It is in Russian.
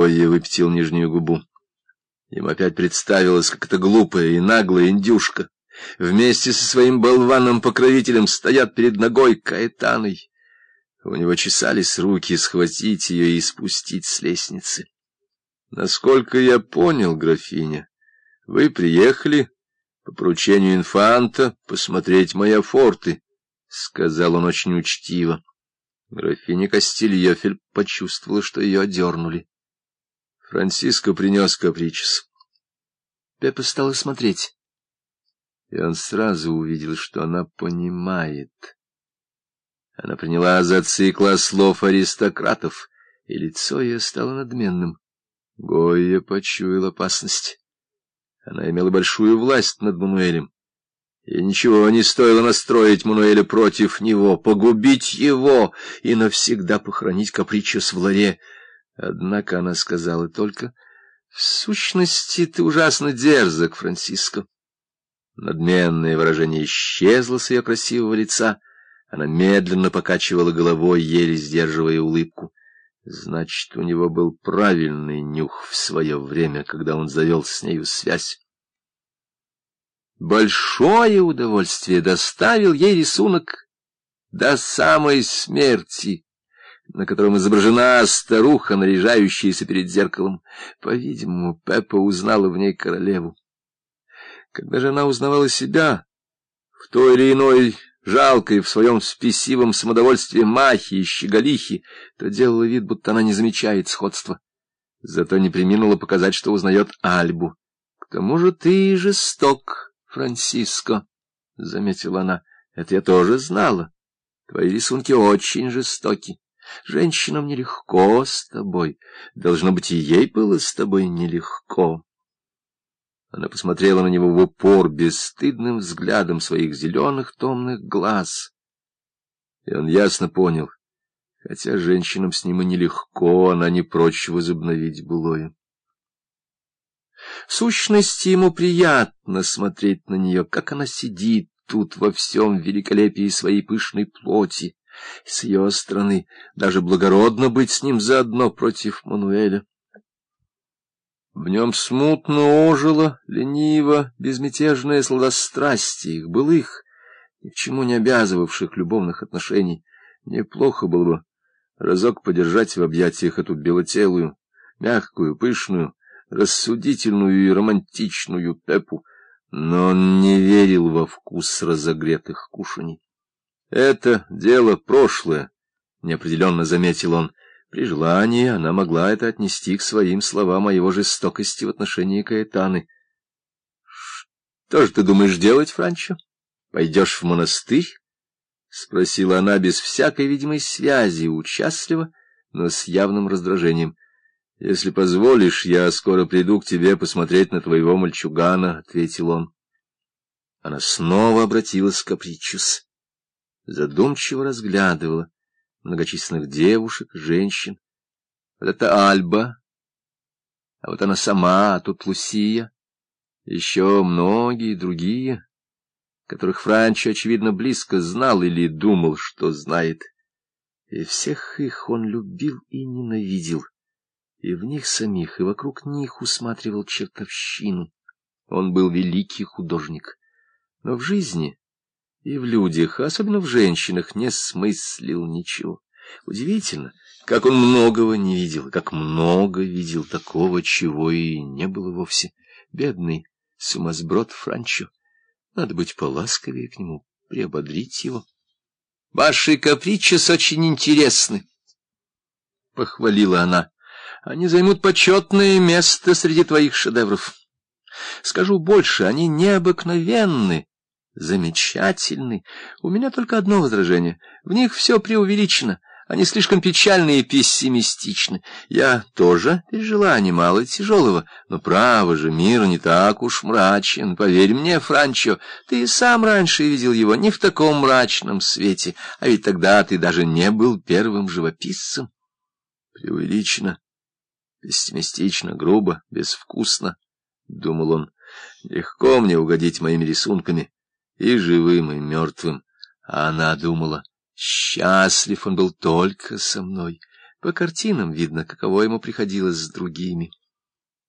Гойя выпятил нижнюю губу. Им опять представилось, как эта глупая и наглая индюшка вместе со своим болваном-покровителем стоят перед ногой Каэтаной. У него чесались руки схватить ее и спустить с лестницы. Насколько я понял, графиня, вы приехали по поручению инфанта посмотреть мои форты, — сказал он очень учтиво. Графиня Кастильёфель почувствовала, что ее одернули. Франциско принес капричес. Пеппа стала смотреть. И он сразу увидел, что она понимает. Она приняла за цикла слов аристократов, и лицо ее стало надменным. Гойя почуял опасность. Она имела большую власть над Мануэлем. И ничего не стоило настроить Мануэля против него, погубить его и навсегда похоронить капричес в ларе. Однако она сказала только, «В сущности, ты ужасно дерзок, Франциско». Надменное выражение исчезло с ее красивого лица. Она медленно покачивала головой, еле сдерживая улыбку. Значит, у него был правильный нюх в свое время, когда он завел с нею связь. Большое удовольствие доставил ей рисунок до самой смерти на котором изображена старуха, наряжающаяся перед зеркалом. По-видимому, Пеппа узнала в ней королеву. Когда же она узнавала себя, в той или иной жалкой в своем спесивом самодовольстве махи и щеголихи, то делала вид, будто она не замечает сходства. Зато не приминула показать, что узнает Альбу. — К тому же ты жесток, Франциско, — заметила она. — Это я тоже знала. Твои рисунки очень жестоки. Женщинам нелегко с тобой. Должно быть, и ей было с тобой нелегко. Она посмотрела на него в упор бесстыдным взглядом своих зеленых томных глаз. И он ясно понял, хотя женщинам с ним и нелегко, она не прочь возобновить былое. В сущности, ему приятно смотреть на нее, как она сидит тут во всем великолепии своей пышной плоти, с ее стороны даже благородно быть с ним заодно против Мануэля. В нем смутно ожило, лениво, безмятежное сладострастие их былых, ни к чему не обязывавших любовных отношений. Неплохо было бы разок подержать в объятиях эту белотелую, мягкую, пышную, рассудительную и романтичную Пепу, но он не верил во вкус разогретых кушаний. Это дело прошлое, — неопределенно заметил он. При желании она могла это отнести к своим словам о его жестокости в отношении Каэтаны. — Что же ты думаешь делать, Франчо? Пойдешь в монастырь? — спросила она без всякой видимой связи, участливо, но с явным раздражением. — Если позволишь, я скоро приду к тебе посмотреть на твоего мальчугана, — ответил он. Она снова обратилась к Капричус задумчиво разглядывала многочисленных девушек, женщин. Вот это Альба, а вот она сама, а тут Лусия, еще многие другие, которых Франчо, очевидно, близко знал или думал, что знает. И всех их он любил и ненавидел, и в них самих, и вокруг них усматривал чертовщину. Он был великий художник, но в жизни и в людях, особенно в женщинах, не смыслил ничего. Удивительно, как он многого не видел, как много видел такого, чего и не было вовсе. Бедный сумасброд Франчо. Надо быть поласковее к нему, приободрить его. — Ваши капричес очень интересны, — похвалила она. — Они займут почетное место среди твоих шедевров. Скажу больше, они необыкновенны замечательны. У меня только одно возражение. В них все преувеличено. Они слишком печальны и пессимистичны. Я тоже пережила немало тяжелого, но, право же, мир не так уж мрачен. Поверь мне, Франчо, ты сам раньше видел его не в таком мрачном свете, а ведь тогда ты даже не был первым живописцем. Преувеличено, пессимистично, грубо, безвкусно, — думал он. Легко мне угодить моими рисунками и живым, и мертвым. А она думала, счастлив он был только со мной. По картинам видно, каково ему приходилось с другими.